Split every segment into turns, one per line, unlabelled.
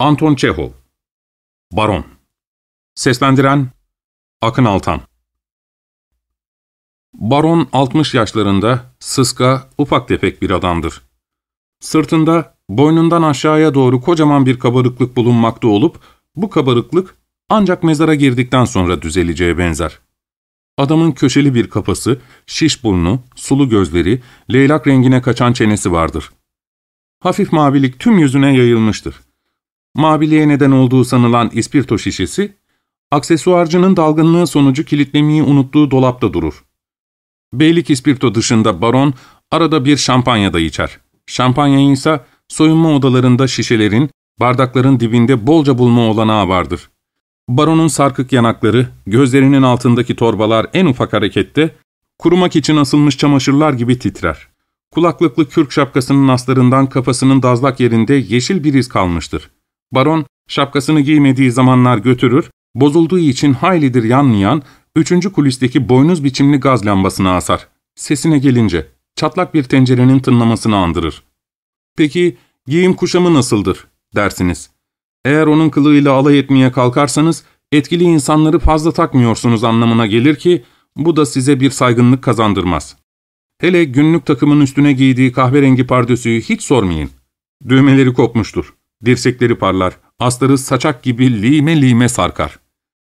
Anton Çehov Baron Seslendiren Akın Altan Baron 60 yaşlarında, sıska, ufak tefek bir adamdır. Sırtında, boynundan aşağıya doğru kocaman bir kabarıklık bulunmakta olup, bu kabarıklık ancak mezara girdikten sonra düzeleceğe benzer. Adamın köşeli bir kafası, şiş burnu, sulu gözleri, leylak rengine kaçan çenesi vardır. Hafif mavilik tüm yüzüne yayılmıştır. Maviliğe neden olduğu sanılan ispirto şişesi, aksesuarcının dalgınlığı sonucu kilitlemeyi unuttuğu dolapta durur. Beylik ispirto dışında baron arada bir şampanya da içer. Şampanyayı ise soyunma odalarında şişelerin, bardakların dibinde bolca bulma olanağı vardır. Baronun sarkık yanakları, gözlerinin altındaki torbalar en ufak harekette, kurumak için asılmış çamaşırlar gibi titrer. Kulaklıklı kürk şapkasının aslarından kafasının dazlak yerinde yeşil bir iz kalmıştır. Baron, şapkasını giymediği zamanlar götürür, bozulduğu için haylidir yanmayan, üçüncü kulisteki boynuz biçimli gaz lambasını asar. Sesine gelince, çatlak bir tencerenin tınlamasını andırır. Peki, giyim kuşamı nasıldır, dersiniz. Eğer onun kılığıyla alay etmeye kalkarsanız, etkili insanları fazla takmıyorsunuz anlamına gelir ki, bu da size bir saygınlık kazandırmaz. Hele günlük takımın üstüne giydiği kahverengi pardösüyü hiç sormayın. Düğmeleri kopmuştur. Dirsekleri parlar, asları saçak gibi lime lime sarkar.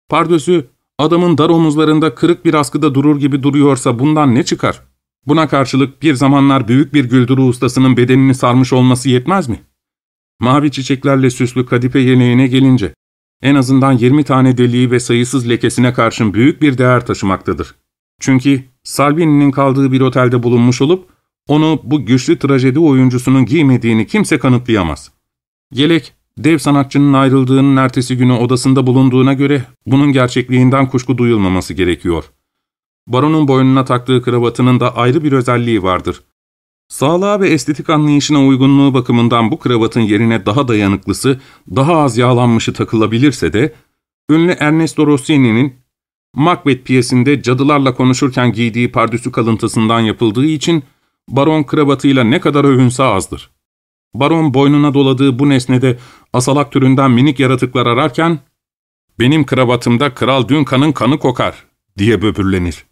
Pardösü, adamın dar omuzlarında kırık bir askıda durur gibi duruyorsa bundan ne çıkar? Buna karşılık bir zamanlar büyük bir güldürü ustasının bedenini sarmış olması yetmez mi? Mavi çiçeklerle süslü kadife yeleğine gelince, en azından 20 tane deliği ve sayısız lekesine karşın büyük bir değer taşımaktadır. Çünkü Salvini'nin kaldığı bir otelde bulunmuş olup, onu bu güçlü trajedi oyuncusunun giymediğini kimse kanıtlayamaz. Yelek, dev sanatçının ayrıldığının ertesi günü odasında bulunduğuna göre bunun gerçekliğinden kuşku duyulmaması gerekiyor. Baronun boynuna taktığı kravatının da ayrı bir özelliği vardır. Sağlığa ve estetik anlayışına uygunluğu bakımından bu kravatın yerine daha dayanıklısı, daha az yağlanmışı takılabilirse de, ünlü Ernesto Rossini'nin Macbeth piyesinde cadılarla konuşurken giydiği pardüsü kalıntısından yapıldığı için baron kravatıyla ne kadar övünse azdır. Baron boynuna doladığı bu nesnede asalak türünden minik yaratıklar ararken, ''Benim kravatımda Kral Dünkan'ın kanı kokar.'' diye böbürlenir.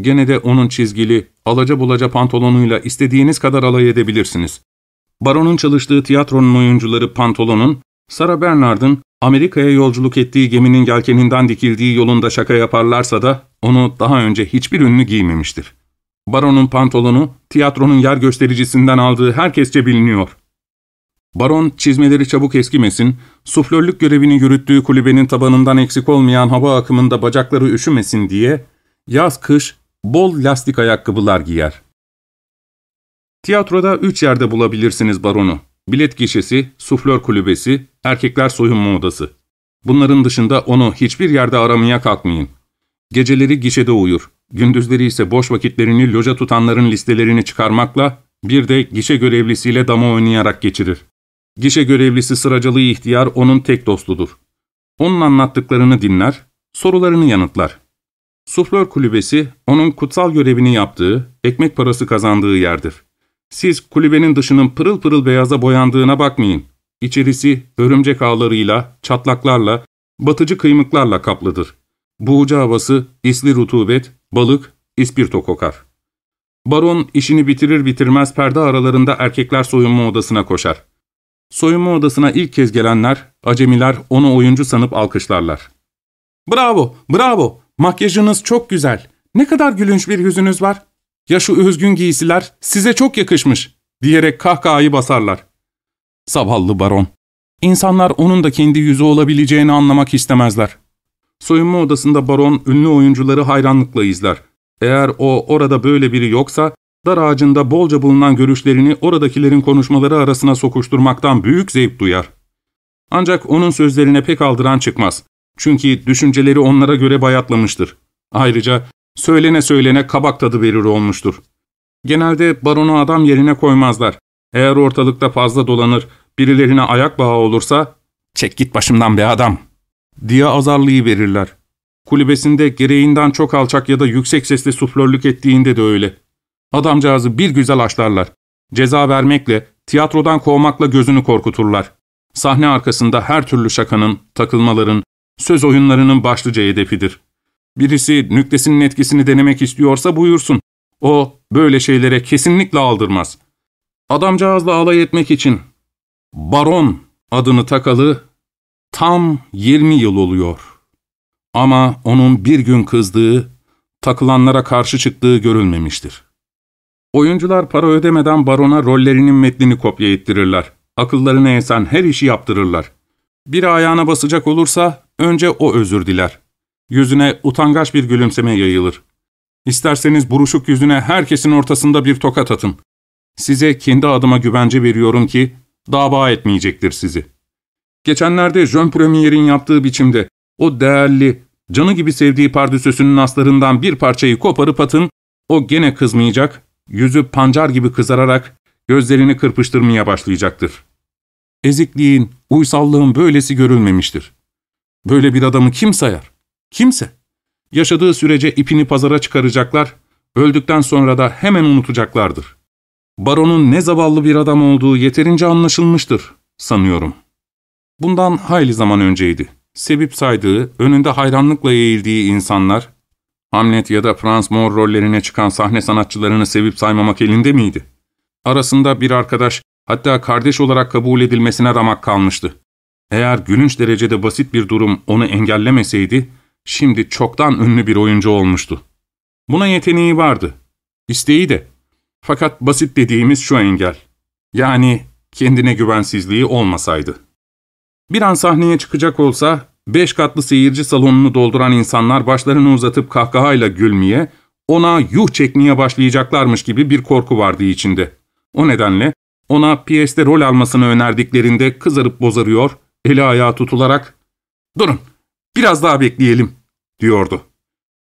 Gene de onun çizgili, alaca bulaca pantolonuyla istediğiniz kadar alay edebilirsiniz. Baron'un çalıştığı tiyatronun oyuncuları pantolonun, Sarah Bernard'ın Amerika'ya yolculuk ettiği geminin yelkeninden dikildiği yolunda şaka yaparlarsa da onu daha önce hiçbir ünlü giymemiştir. Baron'un pantolonu, tiyatronun yer göstericisinden aldığı herkesçe biliniyor. Baron çizmeleri çabuk eskimesin, suflörlük görevini yürüttüğü kulübenin tabanından eksik olmayan hava akımında bacakları üşümesin diye, yaz-kış bol lastik ayakkabılar giyer. Tiyatroda üç yerde bulabilirsiniz baronu. Bilet gişesi, suflör kulübesi, erkekler soyunma odası. Bunların dışında onu hiçbir yerde aramaya kalkmayın. Geceleri gişede uyur, gündüzleri ise boş vakitlerini loca tutanların listelerini çıkarmakla, bir de gişe görevlisiyle dama oynayarak geçirir. Gişe görevlisi sıracalı ihtiyar onun tek dostudur. Onun anlattıklarını dinler, sorularını yanıtlar. Suflör kulübesi, onun kutsal görevini yaptığı, ekmek parası kazandığı yerdir. Siz kulübenin dışının pırıl pırıl beyaza boyandığına bakmayın. İçerisi örümcek ağlarıyla, çatlaklarla, batıcı kıymıklarla kaplıdır. Buğucu havası, isli rutubet, balık, ispirto kokar. Baron işini bitirir bitirmez perde aralarında erkekler soyunma odasına koşar. Soyunma odasına ilk kez gelenler, acemiler onu oyuncu sanıp alkışlarlar. ''Bravo, bravo, makyajınız çok güzel. Ne kadar gülünç bir yüzünüz var. Ya şu özgün giysiler size çok yakışmış.'' diyerek kahkahayı basarlar. Zavallı baron. İnsanlar onun da kendi yüzü olabileceğini anlamak istemezler. Soyunma odasında baron ünlü oyuncuları hayranlıkla izler. Eğer o orada böyle biri yoksa, dar ağacında bolca bulunan görüşlerini oradakilerin konuşmaları arasına sokuşturmaktan büyük zevk duyar. Ancak onun sözlerine pek aldıran çıkmaz. Çünkü düşünceleri onlara göre bayatlamıştır. Ayrıca söylene söylene kabak tadı verir olmuştur. Genelde baronu adam yerine koymazlar. Eğer ortalıkta fazla dolanır, birilerine ayak bağı olursa, ''Çek git başımdan be adam!'' diye azarlıyı verirler. Kulübesinde gereğinden çok alçak ya da yüksek sesle suflörlük ettiğinde de öyle. Adamcağızı bir güzel açlarlar. Ceza vermekle, tiyatrodan kovmakla gözünü korkuturlar. Sahne arkasında her türlü şakanın, takılmaların, söz oyunlarının başlıca hedefidir. Birisi nüktesinin etkisini denemek istiyorsa buyursun. O böyle şeylere kesinlikle aldırmaz. Adamcağızla alay etmek için Baron adını takalı tam 20 yıl oluyor. Ama onun bir gün kızdığı, takılanlara karşı çıktığı görülmemiştir. Oyuncular para ödemeden barona rollerinin metnini kopya ettirirler. Akıllarına esen her işi yaptırırlar. Bir ayağına basacak olursa önce o özür diler. Yüzüne utangaç bir gülümseme yayılır. İsterseniz buruşuk yüzüne herkesin ortasında bir tokat atın. Size kendi adıma güvence veriyorum ki dava etmeyecektir sizi. Geçenlerde Jean Premier'in yaptığı biçimde o değerli, canı gibi sevdiği pardüsüsünün aslarından bir parçayı koparıp atın, o gene kızmayacak, yüzü pancar gibi kızararak gözlerini kırpıştırmaya başlayacaktır. Ezikliğin, uysallığın böylesi görülmemiştir. Böyle bir adamı kim sayar? Kimse. Yaşadığı sürece ipini pazara çıkaracaklar, öldükten sonra da hemen unutacaklardır. Baron'un ne zavallı bir adam olduğu yeterince anlaşılmıştır, sanıyorum. Bundan hayli zaman önceydi. Sevip saydığı, önünde hayranlıkla eğildiği insanlar, Hamlet ya da Franz Moore rollerine çıkan sahne sanatçılarını sevip saymamak elinde miydi? Arasında bir arkadaş, hatta kardeş olarak kabul edilmesine ramak kalmıştı. Eğer gülünç derecede basit bir durum onu engellemeseydi, şimdi çoktan ünlü bir oyuncu olmuştu. Buna yeteneği vardı. İsteği de. Fakat basit dediğimiz şu engel. Yani kendine güvensizliği olmasaydı. Bir an sahneye çıkacak olsa, beş katlı seyirci salonunu dolduran insanlar başlarını uzatıp kahkahayla gülmeye, ona yuh çekmeye başlayacaklarmış gibi bir korku vardı içinde. O nedenle ona piyeste rol almasını önerdiklerinde kızarıp bozarıyor, eli ayağı tutularak ''Durun, biraz daha bekleyelim.'' diyordu.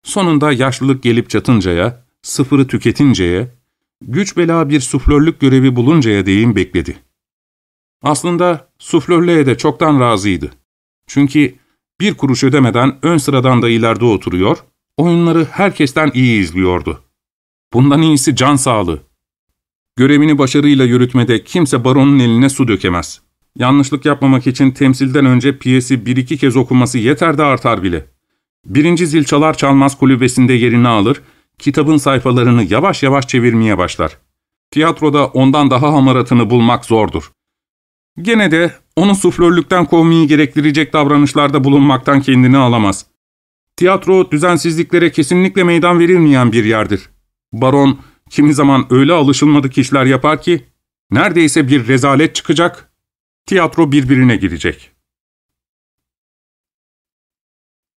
Sonunda yaşlılık gelip çatıncaya, sıfırı tüketinceye, güç bela bir suflörlük görevi buluncaya değin bekledi. Aslında suflörlüğe de çoktan razıydı. Çünkü bir kuruş ödemeden ön sıradan da ileride oturuyor, oyunları herkesten iyi izliyordu. Bundan iyisi can sağlığı. Görevini başarıyla yürütmede kimse baronun eline su dökemez. Yanlışlık yapmamak için temsilden önce piyesi bir iki kez okuması yeter de artar bile. Birinci zil çalar çalmaz kulübesinde yerini alır, kitabın sayfalarını yavaş yavaş çevirmeye başlar. Tiyatroda ondan daha hamaratını bulmak zordur. Gene de onu suflörlükten kovmayı gerektirecek davranışlarda bulunmaktan kendini alamaz. Tiyatro düzensizliklere kesinlikle meydan verilmeyen bir yerdir. Baron kimi zaman öyle alışılmadık işler yapar ki neredeyse bir rezalet çıkacak, tiyatro birbirine girecek.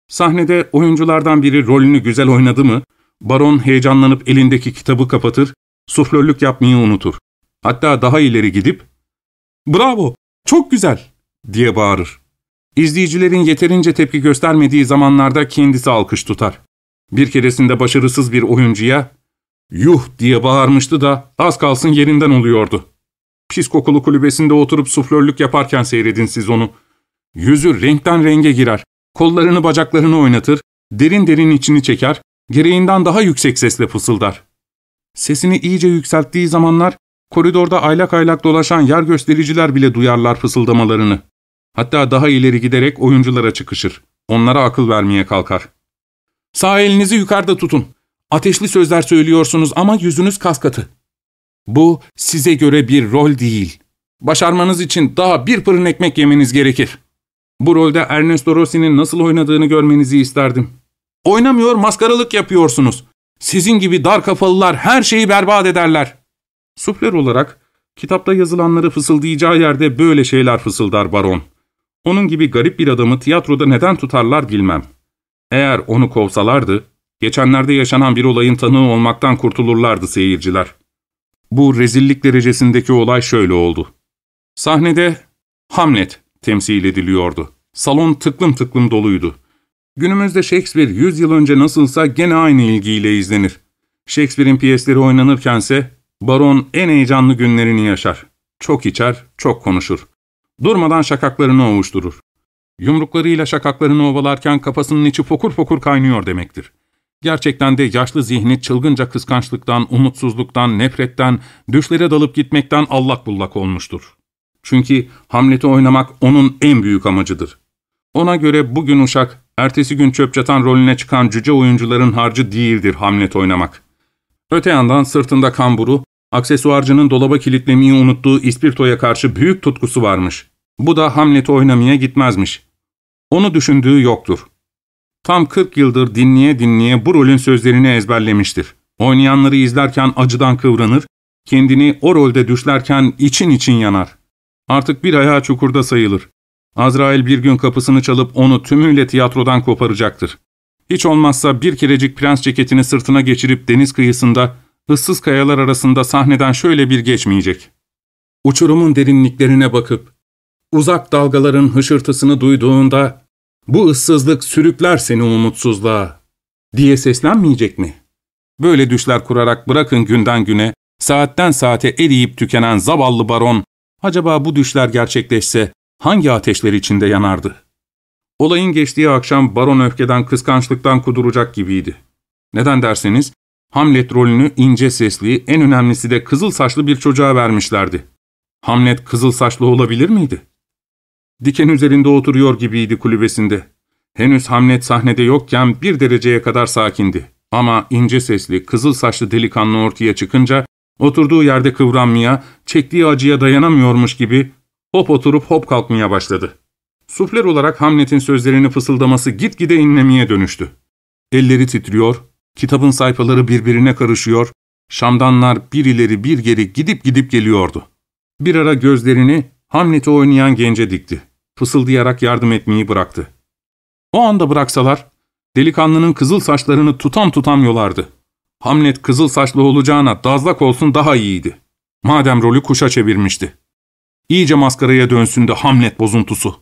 Sahnede oyunculardan biri rolünü güzel oynadı mı, baron heyecanlanıp elindeki kitabı kapatır, suflörlük yapmayı unutur. Hatta daha ileri gidip ''Bravo, çok güzel!'' diye bağırır. İzleyicilerin yeterince tepki göstermediği zamanlarda kendisi alkış tutar. Bir keresinde başarısız bir oyuncuya ''Yuh!'' diye bağırmıştı da az kalsın yerinden oluyordu. Pis kokulu kulübesinde oturup suflörlük yaparken seyredin siz onu. Yüzü renkten renge girer, kollarını bacaklarını oynatır, derin derin içini çeker, gereğinden daha yüksek sesle fısıldar. Sesini iyice yükselttiği zamanlar Koridorda aylak aylak dolaşan yer göstericiler bile duyarlar fısıldamalarını. Hatta daha ileri giderek oyunculara çıkışır. Onlara akıl vermeye kalkar. Sağ elinizi yukarıda tutun. Ateşli sözler söylüyorsunuz ama yüzünüz kaskatı. Bu size göre bir rol değil. Başarmanız için daha bir fırın ekmek yemeniz gerekir. Bu rolde Ernesto Rossi'nin nasıl oynadığını görmenizi isterdim. Oynamıyor, maskaralık yapıyorsunuz. Sizin gibi dar kafalılar her şeyi berbat ederler. Sufler olarak kitapta yazılanları fısıldayacağı yerde böyle şeyler fısıldar baron. Onun gibi garip bir adamı tiyatroda neden tutarlar bilmem. Eğer onu kovsalardı, geçenlerde yaşanan bir olayın tanığı olmaktan kurtulurlardı seyirciler. Bu rezillik derecesindeki olay şöyle oldu. Sahnede Hamlet temsil ediliyordu. Salon tıklım tıklım doluydu. Günümüzde Shakespeare 100 yıl önce nasılsa gene aynı ilgiyle izlenir. Shakespeare'in piyesleri oynanırkense Baron en heyecanlı günlerini yaşar. Çok içer, çok konuşur. Durmadan şakaklarını ovuşturur. Yumruklarıyla şakaklarını ovalarken kafasının içi fokur fokur kaynıyor demektir. Gerçekten de yaşlı zihni çılgınca kıskançlıktan, umutsuzluktan, nefretten, düşlere dalıp gitmekten allak bullak olmuştur. Çünkü Hamlet'i oynamak onun en büyük amacıdır. Ona göre bugün uşak, ertesi gün çöp çatan rolüne çıkan cüce oyuncuların harcı değildir Hamlet oynamak. Öte yandan sırtında kamburu, aksesuarcının dolaba kilitlemeyi unuttuğu ispirtoya karşı büyük tutkusu varmış. Bu da Hamlet'i oynamaya gitmezmiş. Onu düşündüğü yoktur. Tam 40 yıldır dinleye dinleye bu rolün sözlerini ezberlemiştir. Oynayanları izlerken acıdan kıvranır, kendini o rolde düşlerken için için yanar. Artık bir ayağı çukurda sayılır. Azrail bir gün kapısını çalıp onu tümüyle tiyatrodan koparacaktır. Hiç olmazsa bir kerecik prens ceketini sırtına geçirip deniz kıyısında, ıssız kayalar arasında sahneden şöyle bir geçmeyecek. Uçurumun derinliklerine bakıp, uzak dalgaların hışırtısını duyduğunda, bu ıssızlık sürükler seni umutsuzluğa, diye seslenmeyecek mi? Böyle düşler kurarak bırakın günden güne, saatten saate eriyip tükenen zavallı baron, acaba bu düşler gerçekleşse hangi ateşler içinde yanardı? Olayın geçtiği akşam baron öfkeden, kıskançlıktan kuduracak gibiydi. Neden derseniz, Hamlet rolünü ince sesli, en önemlisi de kızıl saçlı bir çocuğa vermişlerdi. Hamlet kızıl saçlı olabilir miydi? Diken üzerinde oturuyor gibiydi kulübesinde. Henüz Hamlet sahnede yokken bir dereceye kadar sakindi. Ama ince sesli, kızıl saçlı delikanlı ortaya çıkınca, oturduğu yerde kıvranmaya, çektiği acıya dayanamıyormuş gibi hop oturup hop kalkmaya başladı. Sufler olarak Hamlet'in sözlerini fısıldaması gitgide inlemeye dönüştü. Elleri titriyor, kitabın sayfaları birbirine karışıyor, şamdanlar bir ileri bir geri gidip gidip geliyordu. Bir ara gözlerini Hamlet'i oynayan gence dikti. Fısıldayarak yardım etmeyi bıraktı. O anda bıraksalar, delikanlının kızıl saçlarını tutam tutam yolardı. Hamlet kızıl saçlı olacağına dazlak olsun daha iyiydi. Madem rolü kuşa çevirmişti. İyice maskaraya dönsün de Hamlet bozuntusu.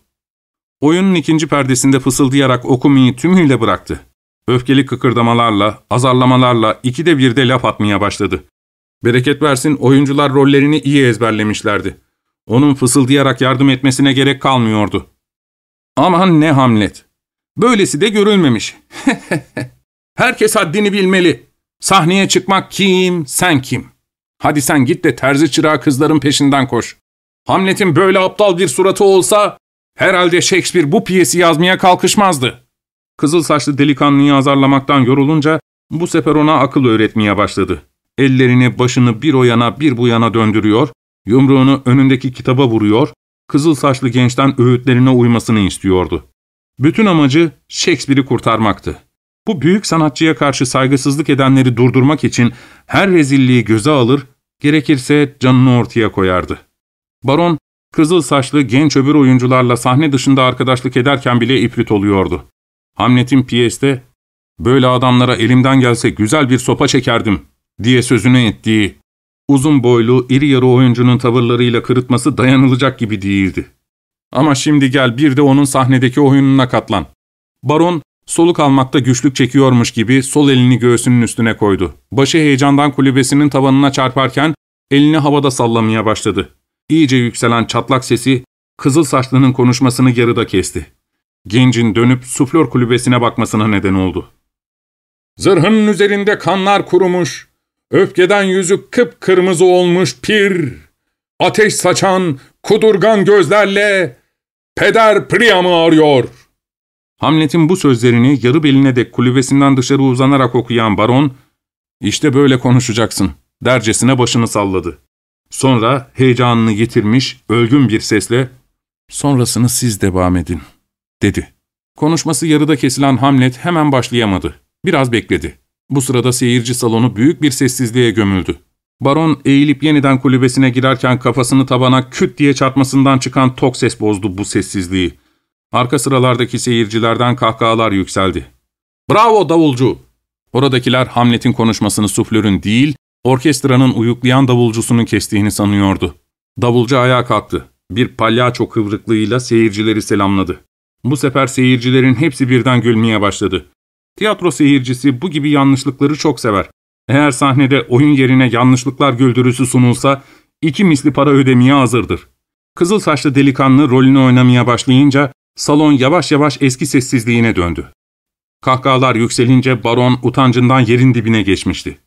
Oyunun ikinci perdesinde fısıldayarak okumayı tümüyle bıraktı. Öfkeli kıkırdamalarla, azarlamalarla ikide bir de laf atmaya başladı. Bereket versin oyuncular rollerini iyi ezberlemişlerdi. Onun fısıldayarak yardım etmesine gerek kalmıyordu. Aman ne Hamlet! Böylesi de görülmemiş. Herkes haddini bilmeli. Sahneye çıkmak kim, sen kim? Hadi sen git de terzi çırağı kızların peşinden koş. Hamlet'in böyle aptal bir suratı olsa herhalde Shakespeare bu piyesi yazmaya kalkışmazdı. Kızıl saçlı delikanlıyı azarlamaktan yorulunca bu sefer ona akıl öğretmeye başladı. Ellerini başını bir o yana bir bu yana döndürüyor, yumruğunu önündeki kitaba vuruyor, kızıl saçlı gençten öğütlerine uymasını istiyordu. Bütün amacı Shakespeare'i kurtarmaktı. Bu büyük sanatçıya karşı saygısızlık edenleri durdurmak için her rezilliği göze alır, gerekirse canını ortaya koyardı. Baron, kızıl saçlı genç öbür oyuncularla sahne dışında arkadaşlık ederken bile iprit oluyordu. Hamlet'in piyeste, ''Böyle adamlara elimden gelse güzel bir sopa çekerdim.'' diye sözünü ettiği, uzun boylu, iri yarı oyuncunun tavırlarıyla kırıtması dayanılacak gibi değildi. Ama şimdi gel bir de onun sahnedeki oyununa katlan. Baron, soluk almakta güçlük çekiyormuş gibi sol elini göğsünün üstüne koydu. Başı heyecandan kulübesinin tavanına çarparken elini havada sallamaya başladı. İyice yükselen çatlak sesi kızıl saçlının konuşmasını yarıda kesti. Gencin dönüp suflör kulübesine bakmasına neden oldu. Zırhının üzerinde kanlar kurumuş, öfkeden yüzü kıpkırmızı olmuş pir, ateş saçan, kudurgan gözlerle Peder Priam'ı arıyor. Hamlet'in bu sözlerini yarı beline dek kulübesinden dışarı uzanarak okuyan baron, işte böyle konuşacaksın, dercesine başını salladı. Sonra heyecanını yitirmiş, ölgün bir sesle, sonrasını siz devam edin, dedi. Konuşması yarıda kesilen Hamlet hemen başlayamadı. Biraz bekledi. Bu sırada seyirci salonu büyük bir sessizliğe gömüldü. Baron eğilip yeniden kulübesine girerken kafasını tabana küt diye çarpmasından çıkan tok ses bozdu bu sessizliği. Arka sıralardaki seyircilerden kahkahalar yükseldi. ''Bravo davulcu!'' Oradakiler Hamlet'in konuşmasını suflörün değil, orkestranın uyuklayan davulcusunun kestiğini sanıyordu. Davulcu ayağa kalktı. Bir palyaço kıvrıklığıyla seyircileri selamladı. Bu sefer seyircilerin hepsi birden gülmeye başladı. Tiyatro seyircisi bu gibi yanlışlıkları çok sever. Eğer sahnede oyun yerine yanlışlıklar güldürüsü sunulsa iki misli para ödemeye hazırdır. Kızıl saçlı delikanlı rolünü oynamaya başlayınca salon yavaş yavaş eski sessizliğine döndü. Kahkahalar yükselince baron utancından yerin dibine geçmişti.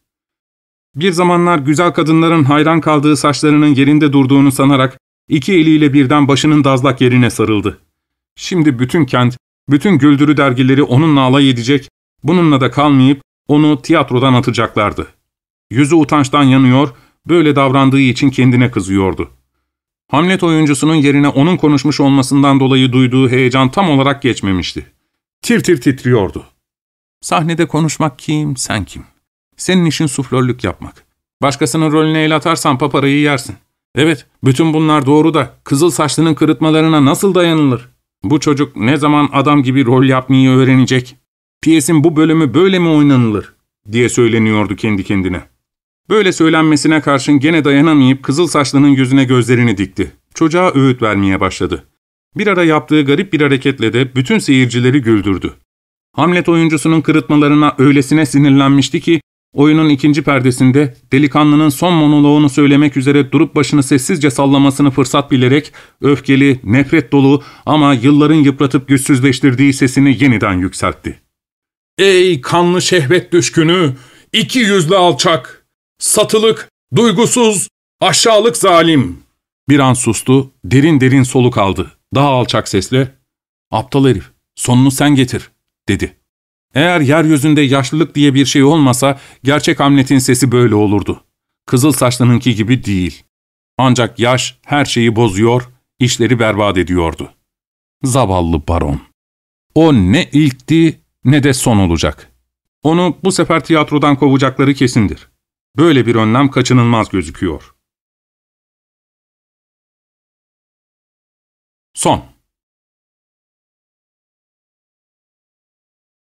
Bir zamanlar güzel kadınların hayran kaldığı saçlarının yerinde durduğunu sanarak iki eliyle birden başının dazlak yerine sarıldı. Şimdi bütün kent, bütün güldürü dergileri onunla alay edecek, bununla da kalmayıp onu tiyatrodan atacaklardı. Yüzü utançtan yanıyor, böyle davrandığı için kendine kızıyordu. Hamlet oyuncusunun yerine onun konuşmuş olmasından dolayı duyduğu heyecan tam olarak geçmemişti. Tir tir titriyordu. Sahnede konuşmak kim, sen kim? Senin işin suflörlük yapmak. Başkasının rolüne el atarsan paparayı yersin. Evet, bütün bunlar doğru da kızıl saçlının kırıtmalarına nasıl dayanılır? Bu çocuk ne zaman adam gibi rol yapmayı öğrenecek? Piyesin bu bölümü böyle mi oynanılır? diye söyleniyordu kendi kendine. Böyle söylenmesine karşın gene dayanamayıp kızıl saçlının yüzüne gözlerini dikti. Çocuğa öğüt vermeye başladı. Bir ara yaptığı garip bir hareketle de bütün seyircileri güldürdü. Hamlet oyuncusunun kırıtmalarına öylesine sinirlenmişti ki, oyunun ikinci perdesinde delikanlının son monoloğunu söylemek üzere durup başını sessizce sallamasını fırsat bilerek, öfkeli, nefret dolu ama yılların yıpratıp güçsüzleştirdiği sesini yeniden yükseltti. ''Ey kanlı şehvet düşkünü, iki yüzlü alçak, satılık, duygusuz, aşağılık zalim!'' Bir an sustu, derin derin soluk aldı. Daha alçak sesle, ''Aptal herif, sonunu sen getir.'' dedi. Eğer yeryüzünde yaşlılık diye bir şey olmasa, gerçek Hamlet'in sesi böyle olurdu. Kızıl saçlınınki gibi değil. Ancak yaş her şeyi bozuyor, işleri berbat ediyordu. Zavallı baron. O ne ilkti ne de son olacak. Onu bu sefer tiyatrodan kovacakları kesindir. Böyle bir önlem kaçınılmaz gözüküyor. Son